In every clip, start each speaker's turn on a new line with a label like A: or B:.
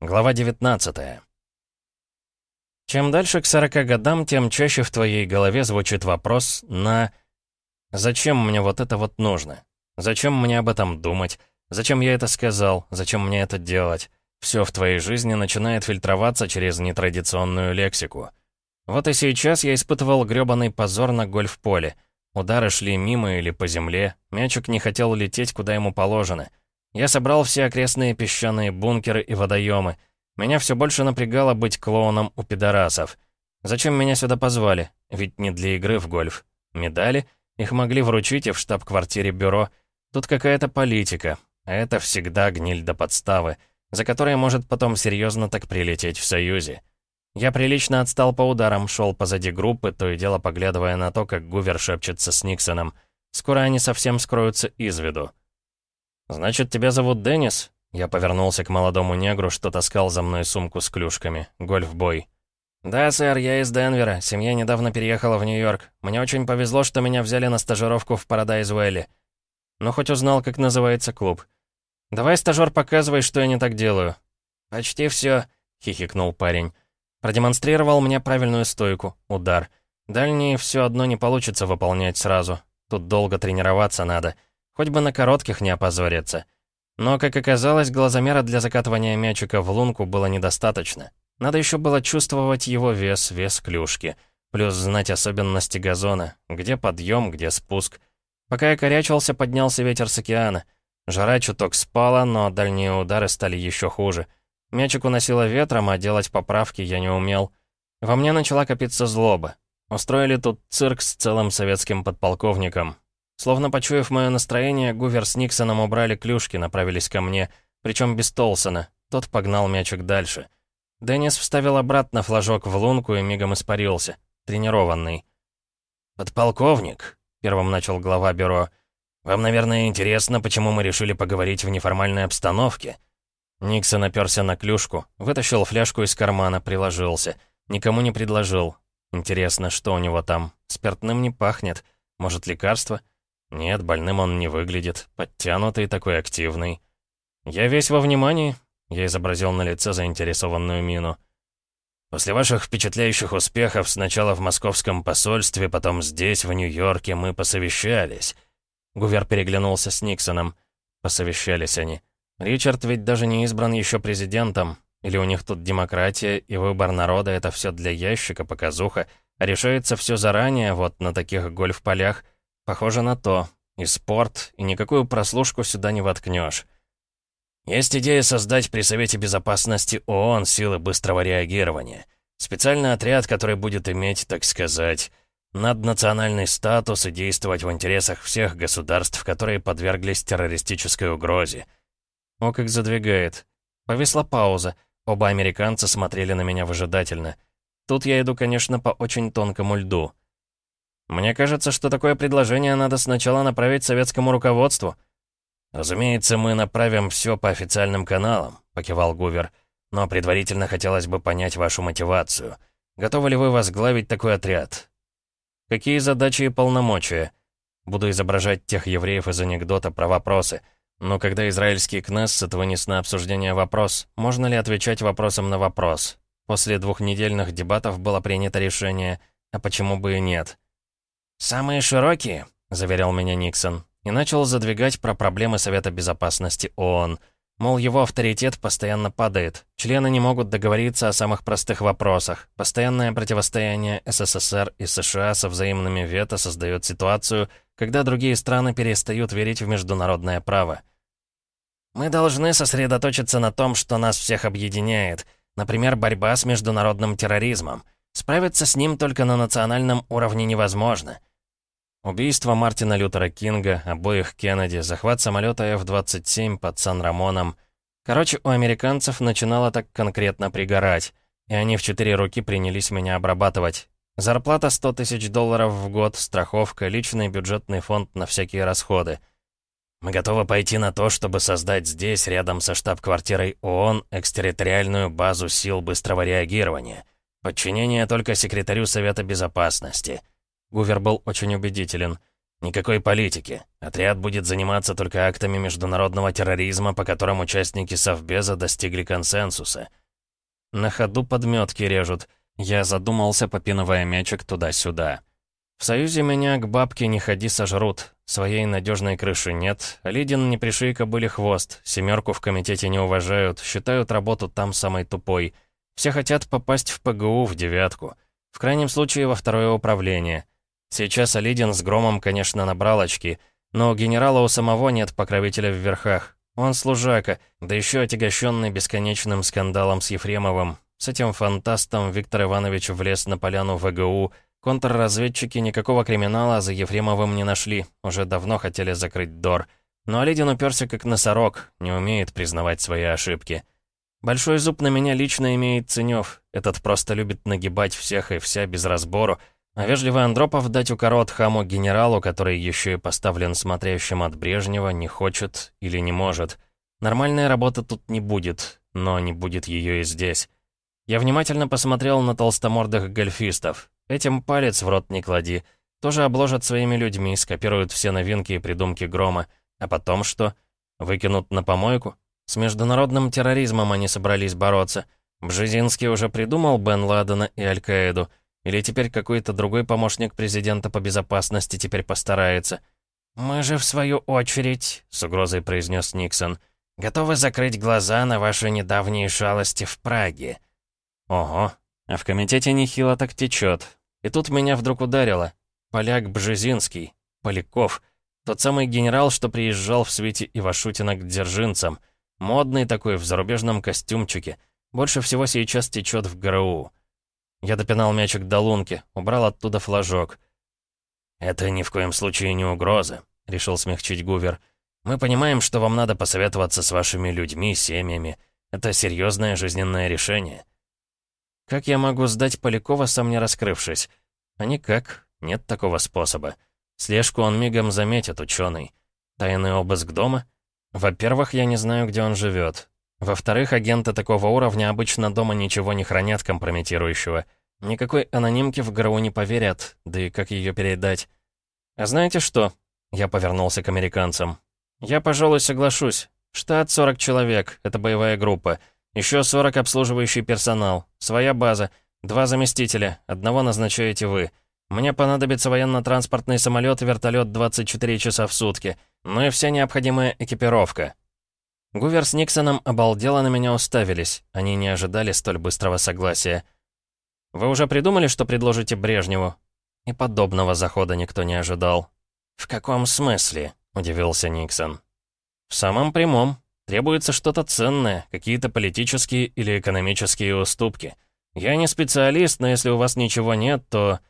A: Глава 19 Чем дальше к 40 годам, тем чаще в твоей голове звучит вопрос на «Зачем мне вот это вот нужно? Зачем мне об этом думать? Зачем я это сказал? Зачем мне это делать?» Все в твоей жизни начинает фильтроваться через нетрадиционную лексику. Вот и сейчас я испытывал грёбаный позор на гольф-поле. Удары шли мимо или по земле, мячик не хотел лететь, куда ему положено — я собрал все окрестные песчаные бункеры и водоемы. Меня все больше напрягало быть клоуном у пидорасов. Зачем меня сюда позвали? Ведь не для игры в гольф. Медали? Их могли вручить и в штаб-квартире бюро. Тут какая-то политика. А это всегда гниль до подставы, за которой может потом серьезно так прилететь в Союзе. Я прилично отстал по ударам, шел позади группы, то и дело поглядывая на то, как Гувер шепчется с Никсоном. Скоро они совсем скроются из виду. «Значит, тебя зовут Деннис?» Я повернулся к молодому негру, что таскал за мной сумку с клюшками. Гольф-бой. «Да, сэр, я из Денвера. Семья недавно переехала в Нью-Йорк. Мне очень повезло, что меня взяли на стажировку в Парадайз Уэлли. Но хоть узнал, как называется клуб. Давай, стажер, показывай, что я не так делаю». «Почти все», — хихикнул парень. Продемонстрировал мне правильную стойку, удар. Дальние все одно не получится выполнять сразу. Тут долго тренироваться надо. Хоть бы на коротких не опозориться. Но, как оказалось, глазомера для закатывания мячика в лунку было недостаточно. Надо еще было чувствовать его вес, вес клюшки. Плюс знать особенности газона. Где подъем, где спуск. Пока я корячился, поднялся ветер с океана. Жара чуток спала, но дальние удары стали еще хуже. Мячик уносило ветром, а делать поправки я не умел. Во мне начала копиться злоба. Устроили тут цирк с целым советским подполковником. Словно почуяв мое настроение, Гувер с Никсоном убрали клюшки, направились ко мне, причем без Толсона. Тот погнал мячик дальше. Деннис вставил обратно флажок в лунку и мигом испарился. Тренированный. «Подполковник», — первым начал глава бюро, — «вам, наверное, интересно, почему мы решили поговорить в неформальной обстановке?» Никсон оперся на клюшку, вытащил фляжку из кармана, приложился. Никому не предложил. Интересно, что у него там? Спиртным не пахнет. Может, лекарство? Нет, больным он не выглядит, подтянутый, такой активный. Я весь во внимании, я изобразил на лице заинтересованную мину. После ваших впечатляющих успехов сначала в московском посольстве, потом здесь, в Нью-Йорке, мы посовещались. Гувер переглянулся с Никсоном. Посовещались они. Ричард ведь даже не избран еще президентом. Или у них тут демократия и выбор народа — это все для ящика, показуха, а решается все заранее, вот на таких гольф-полях — Похоже на то. И спорт, и никакую прослушку сюда не воткнешь. Есть идея создать при Совете Безопасности ООН силы быстрого реагирования. Специальный отряд, который будет иметь, так сказать, наднациональный статус и действовать в интересах всех государств, которые подверглись террористической угрозе. О, как задвигает. Повисла пауза. Оба американца смотрели на меня выжидательно. Тут я иду, конечно, по очень тонкому льду. Мне кажется, что такое предложение надо сначала направить советскому руководству. Разумеется, мы направим все по официальным каналам, покивал Гувер. Но предварительно хотелось бы понять вашу мотивацию. Готовы ли вы возглавить такой отряд? Какие задачи и полномочия? Буду изображать тех евреев из анекдота про вопросы. Но когда израильский Кнессет вынес на обсуждение вопрос, можно ли отвечать вопросом на вопрос? После двухнедельных дебатов было принято решение, а почему бы и нет? «Самые широкие», — заверил меня Никсон, и начал задвигать про проблемы Совета Безопасности ООН. Мол, его авторитет постоянно падает, члены не могут договориться о самых простых вопросах. Постоянное противостояние СССР и США со взаимными вето создает ситуацию, когда другие страны перестают верить в международное право. «Мы должны сосредоточиться на том, что нас всех объединяет, например, борьба с международным терроризмом. Справиться с ним только на национальном уровне невозможно. Убийство Мартина Лютера Кинга, обоих Кеннеди, захват самолета F-27 под Сан-Рамоном. Короче, у американцев начинало так конкретно пригорать, и они в четыре руки принялись меня обрабатывать. Зарплата 100 тысяч долларов в год, страховка, личный бюджетный фонд на всякие расходы. Мы готовы пойти на то, чтобы создать здесь, рядом со штаб-квартирой ООН, экстерриториальную базу сил быстрого реагирования — Подчинение только секретарю Совета Безопасности. Гувер был очень убедителен. Никакой политики. Отряд будет заниматься только актами международного терроризма, по которым участники Совбеза достигли консенсуса. На ходу подметки режут. Я задумался, попинывая мячик туда-сюда. В Союзе меня к бабке не ходи сожрут. Своей надежной крыши нет. Лидин не пришей кобыли хвост. Семерку в комитете не уважают. Считают работу там самой тупой. Все хотят попасть в ПГУ в девятку. В крайнем случае во второе управление. Сейчас Алидин с Громом, конечно, набрал очки, но у генерала у самого нет покровителя в верхах. Он служака, да еще отягощенный бесконечным скандалом с Ефремовым. С этим фантастом Виктор Иванович влез на поляну ВГУ. Контрразведчики никакого криминала за Ефремовым не нашли, уже давно хотели закрыть ДОР. Но Алидин уперся как носорог, не умеет признавать свои ошибки. Большой зуб на меня лично имеет Ценёв. Этот просто любит нагибать всех и вся без разбору, а вежливый Андропов дать укорот хаму генералу, который еще и поставлен смотрящим от Брежнева, не хочет или не может. Нормальной работы тут не будет, но не будет ее и здесь. Я внимательно посмотрел на толстомордых гольфистов. Этим палец в рот не клади. Тоже обложат своими людьми, скопируют все новинки и придумки Грома. А потом что? Выкинут на помойку? С международным терроризмом они собрались бороться. Бжезинский уже придумал Бен Ладена и Аль-Каиду — или теперь какой-то другой помощник президента по безопасности теперь постарается. «Мы же, в свою очередь», — с угрозой произнес Никсон, «готовы закрыть глаза на ваши недавние шалости в Праге». Ого, а в комитете нехило так течет. И тут меня вдруг ударило. Поляк Бжезинский, Поляков, тот самый генерал, что приезжал в свете Ивашутина к дзержинцам. Модный такой, в зарубежном костюмчике. Больше всего сейчас течет в ГРУ. Я допинал мячик до лунки, убрал оттуда флажок. «Это ни в коем случае не угроза», — решил смягчить Гувер. «Мы понимаем, что вам надо посоветоваться с вашими людьми, семьями. Это серьезное жизненное решение». «Как я могу сдать Полякова, сам не раскрывшись?» «А никак. Нет такого способа. Слежку он мигом заметит, ученый. Тайный обыск дома? Во-первых, я не знаю, где он живет. Во-вторых, агенты такого уровня обычно дома ничего не хранят компрометирующего. Никакой анонимки в ГРУ не поверят, да и как ее передать. А знаете что? Я повернулся к американцам. Я, пожалуй, соглашусь. Штат 40 человек, это боевая группа. Еще 40 обслуживающий персонал. Своя база. Два заместителя. Одного назначаете вы. Мне понадобится военно-транспортный самолет и вертолет 24 часа в сутки. Ну и вся необходимая экипировка. Гувер с Никсоном обалдело на меня уставились. Они не ожидали столь быстрого согласия. «Вы уже придумали, что предложите Брежневу?» И подобного захода никто не ожидал. «В каком смысле?» — удивился Никсон. «В самом прямом. Требуется что-то ценное, какие-то политические или экономические уступки. Я не специалист, но если у вас ничего нет, то...»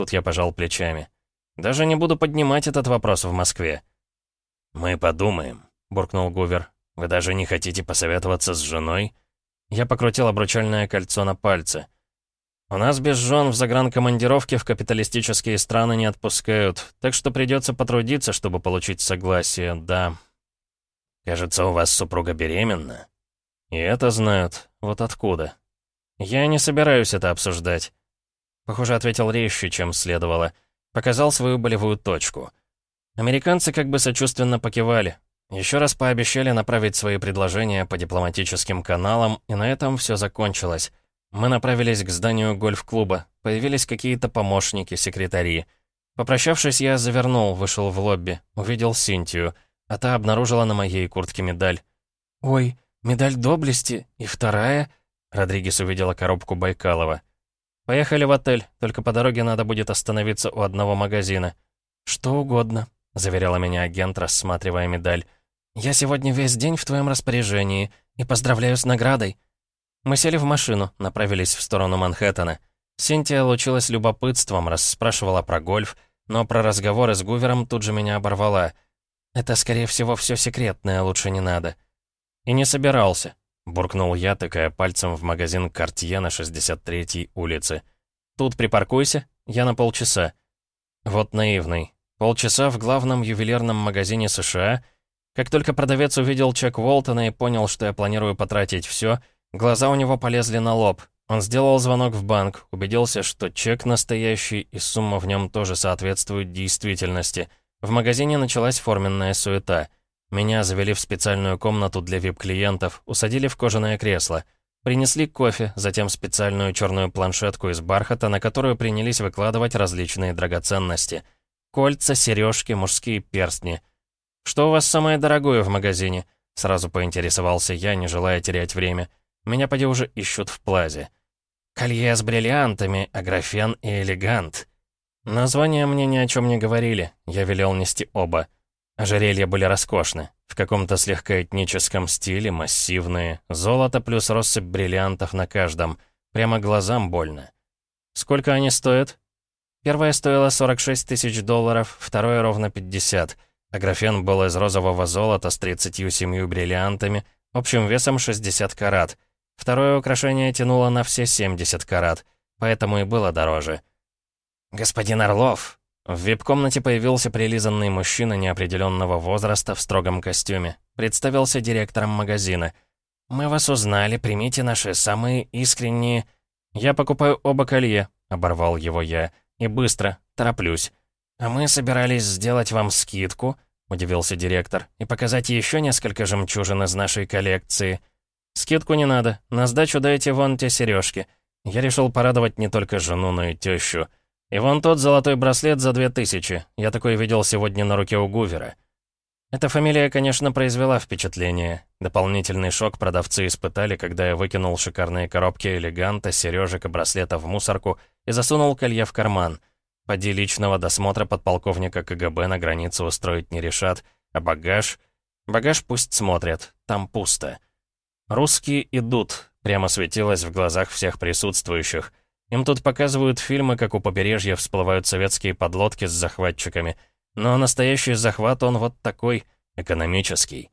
A: Тут я пожал плечами. «Даже не буду поднимать этот вопрос в Москве». «Мы подумаем», — буркнул Гувер. Вы даже не хотите посоветоваться с женой?» Я покрутил обручальное кольцо на пальце. «У нас без жен в загранкомандировке в капиталистические страны не отпускают, так что придется потрудиться, чтобы получить согласие, да». «Кажется, у вас супруга беременна?» «И это знают. Вот откуда?» «Я не собираюсь это обсуждать». Похоже, ответил резче, чем следовало. Показал свою болевую точку. Американцы как бы сочувственно покивали. Еще раз пообещали направить свои предложения по дипломатическим каналам, и на этом все закончилось. Мы направились к зданию гольф-клуба. Появились какие-то помощники, секретари. Попрощавшись, я завернул, вышел в лобби, увидел Синтию, а та обнаружила на моей куртке медаль. «Ой, медаль доблести? И вторая?» Родригес увидела коробку Байкалова. «Поехали в отель, только по дороге надо будет остановиться у одного магазина». «Что угодно», — заверяла меня агент, рассматривая медаль. «Я сегодня весь день в твоем распоряжении и поздравляю с наградой». Мы сели в машину, направились в сторону Манхэттена. Синтия лучилась любопытством, расспрашивала про гольф, но про разговоры с Гувером тут же меня оборвала. «Это, скорее всего, все секретное, лучше не надо». «И не собирался», — буркнул я, тыкая пальцем в магазин «Кортье» на 63-й улице. «Тут припаркуйся, я на полчаса». Вот наивный. Полчаса в главном ювелирном магазине США — как только продавец увидел чек Уолтона и понял, что я планирую потратить все, глаза у него полезли на лоб. Он сделал звонок в банк, убедился, что чек настоящий и сумма в нем тоже соответствует действительности. В магазине началась форменная суета. Меня завели в специальную комнату для вип-клиентов, усадили в кожаное кресло. Принесли кофе, затем специальную черную планшетку из бархата, на которую принялись выкладывать различные драгоценности. Кольца, сережки, мужские перстни. «Что у вас самое дорогое в магазине?» Сразу поинтересовался я, не желая терять время. Меня поди уже ищут в плазе. «Колье с бриллиантами, аграфен и элегант». Названия мне ни о чем не говорили, я велел нести оба. Ожерелья были роскошны, в каком-то слегка этническом стиле, массивные, золото плюс россыпь бриллиантов на каждом, прямо глазам больно. Сколько они стоят? Первое стоило 46 тысяч долларов, второе ровно 50. Аграфен был из розового золота с 37 бриллиантами, общим весом 60 карат. Второе украшение тянуло на все 70 карат, поэтому и было дороже. «Господин Орлов!» В вип-комнате появился прилизанный мужчина неопределенного возраста в строгом костюме. Представился директором магазина. «Мы вас узнали, примите наши самые искренние...» «Я покупаю оба колье», — оборвал его я. «И быстро, тороплюсь». «А мы собирались сделать вам скидку», — удивился директор, «и показать еще несколько жемчужин из нашей коллекции». «Скидку не надо, на сдачу дайте вон те сережки. Я решил порадовать не только жену, но и тещу». И вон тот золотой браслет за две тысячи. Я такой видел сегодня на руке у Гувера. Эта фамилия, конечно, произвела впечатление. Дополнительный шок продавцы испытали, когда я выкинул шикарные коробки элеганта, сережек и браслета в мусорку и засунул колье в карман. Поди личного досмотра подполковника КГБ на границе устроить не решат. А багаж? Багаж пусть смотрят. Там пусто. «Русские идут», прямо светилось в глазах всех присутствующих. Им тут показывают фильмы, как у побережья всплывают советские подлодки с захватчиками. Но настоящий захват он вот такой, экономический.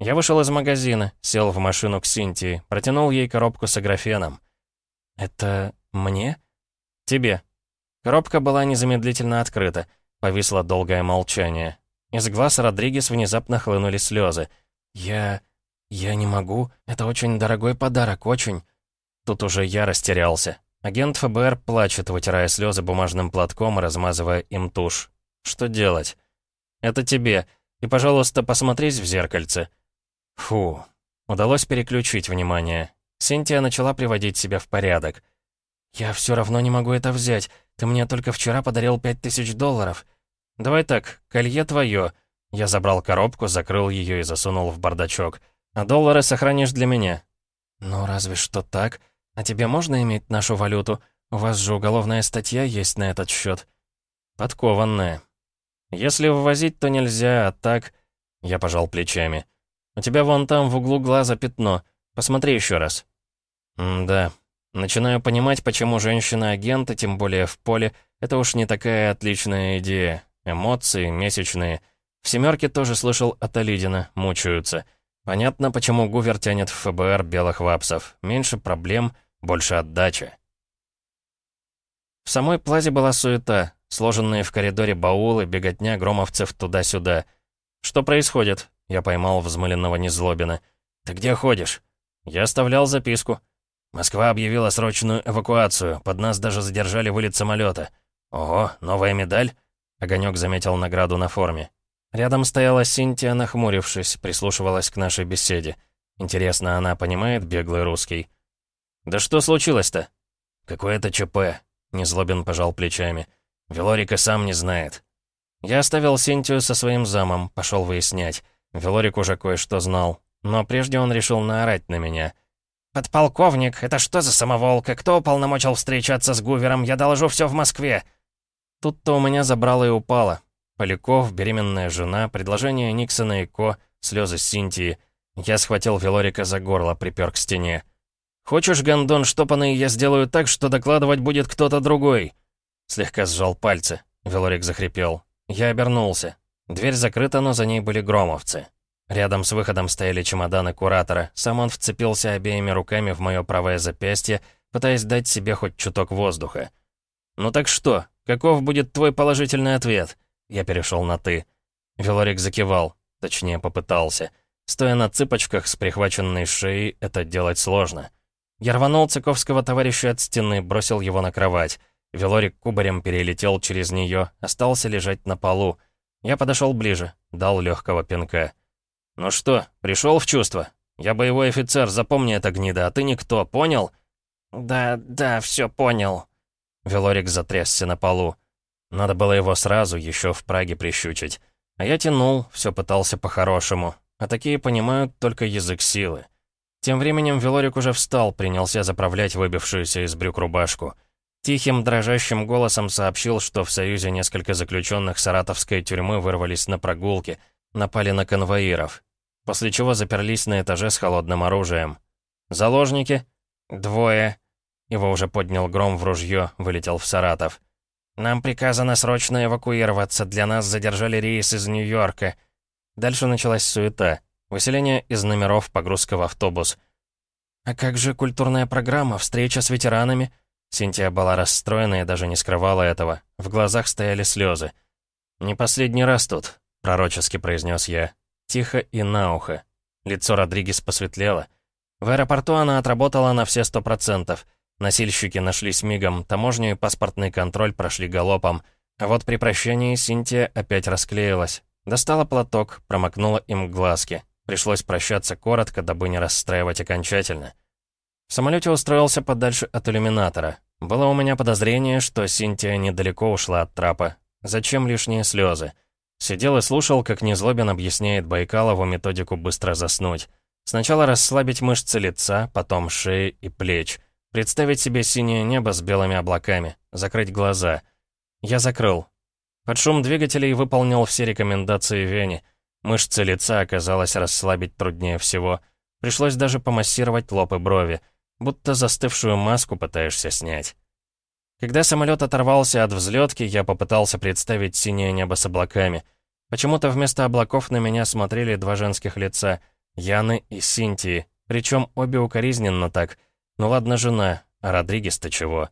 A: Я вышел из магазина, сел в машину к Синтии, протянул ей коробку с аграфеном. «Это мне?» «Тебе». Коробка была незамедлительно открыта. Повисло долгое молчание. Из глаз Родригес внезапно хлынули слезы. «Я... я не могу. Это очень дорогой подарок, очень...» Тут уже я растерялся. Агент ФБР плачет, вытирая слезы бумажным платком и размазывая им тушь. Что делать? Это тебе. И, пожалуйста, посмотрись в зеркальце. Фу. Удалось переключить внимание. Синтия начала приводить себя в порядок. «Я все равно не могу это взять. Ты мне только вчера подарил пять тысяч долларов. Давай так, колье твое». Я забрал коробку, закрыл ее и засунул в бардачок. «А доллары сохранишь для меня». «Ну, разве что так. «А тебе можно иметь нашу валюту? У вас же уголовная статья есть на этот счет». «Подкованная. Если ввозить, то нельзя, а так...» Я пожал плечами. «У тебя вон там в углу глаза пятно. Посмотри еще раз». «Да. Начинаю понимать, почему женщина-агенты, тем более в поле, это уж не такая отличная идея. Эмоции, месячные. В «семерке» тоже слышал от Алидина, мучаются. Понятно, почему Гувер тянет в ФБР белых вапсов. Меньше проблем, больше отдачи. В самой плазе была суета, сложенные в коридоре баулы, беготня громовцев туда-сюда. «Что происходит?» — я поймал взмыленного Незлобина. «Ты где ходишь?» Я оставлял записку. Москва объявила срочную эвакуацию, под нас даже задержали вылет самолета. «Ого, новая медаль?» Огонек заметил награду на форме. Рядом стояла Синтия, нахмурившись, прислушивалась к нашей беседе. Интересно, она понимает беглый русский? «Да что случилось-то?» «Какое-то ЧП», — Незлобин пожал плечами. «Велорика сам не знает». Я оставил Синтию со своим замом, пошел выяснять. Велорик уже кое-что знал. Но прежде он решил наорать на меня. «Подполковник, это что за самоволка? Кто уполномочил встречаться с Гувером? Я доложу все в Москве!» Тут-то у меня забрало и упало. Поляков, беременная жена, предложение Никсона и Ко, слезы Синтии. Я схватил Велорика за горло, припер к стене. «Хочешь, гондон штопанный, я сделаю так, что докладывать будет кто-то другой?» Слегка сжал пальцы. Велорик захрипел. Я обернулся. Дверь закрыта, но за ней были громовцы. Рядом с выходом стояли чемоданы куратора. Сам он вцепился обеими руками в мое правое запястье, пытаясь дать себе хоть чуток воздуха. «Ну так что? Каков будет твой положительный ответ?» Я перешел на «ты». Велорик закивал. Точнее, попытался. Стоя на цыпочках с прихваченной шеей, это делать сложно. Я рванул Цыковского товарища от стены, бросил его на кровать. Велорик кубарем перелетел через нее, остался лежать на полу. Я подошел ближе, дал легкого пинка. «Ну что, пришел в чувство? Я боевой офицер, запомни это, гнида, а ты никто, понял?»
B: «Да, да, все понял».
A: Велорик затрясся на полу. Надо было его сразу, еще в Праге прищучить. А я тянул, все пытался по-хорошему. А такие понимают только язык силы. Тем временем Велорик уже встал, принялся заправлять выбившуюся из брюк рубашку. Тихим, дрожащим голосом сообщил, что в Союзе несколько заключенных саратовской тюрьмы вырвались на прогулки, напали на конвоиров. После чего заперлись на этаже с холодным оружием. «Заложники?» «Двое». Его уже поднял гром в ружье, вылетел в Саратов. «Нам приказано срочно эвакуироваться, для нас задержали рейс из Нью-Йорка». Дальше началась суета. Выселение из номеров, погрузка в автобус. «А как же культурная программа, встреча с ветеранами?» Синтия была расстроена и даже не скрывала этого. В глазах стояли слезы. «Не последний раз тут», — пророчески произнес я. Тихо и на ухо. Лицо Родригес посветлело. В аэропорту она отработала на все сто процентов. Носильщики нашлись мигом, таможню и паспортный контроль прошли галопом. А вот при прощании Синтия опять расклеилась. Достала платок, промокнула им глазки. Пришлось прощаться коротко, дабы не расстраивать окончательно. В самолете устроился подальше от иллюминатора. Было у меня подозрение, что Синтия недалеко ушла от трапа. Зачем лишние слезы? Сидел и слушал, как Незлобин объясняет Байкалову методику быстро заснуть. Сначала расслабить мышцы лица, потом шеи и плеч. Представить себе синее небо с белыми облаками. Закрыть глаза. Я закрыл. Под шум двигателей выполнил все рекомендации Вени. Мышцы лица оказалось расслабить труднее всего. Пришлось даже помассировать лоб и брови. Будто застывшую маску пытаешься снять. Когда самолет оторвался от взлетки, я попытался представить синее небо с облаками. Почему-то вместо облаков на меня смотрели два женских лица — Яны и Синтии, причем обе укоризненно так. Ну ладно, жена, а Родригес-то чего?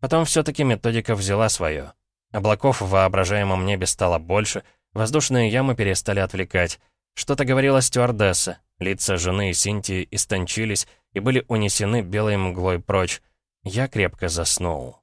A: Потом все-таки методика взяла свое. Облаков в воображаемом небе стало больше, воздушные ямы перестали отвлекать. Что-то говорила стюардесса, лица жены и Синтии истончились, и были унесены белой мглой прочь. Я крепко заснул.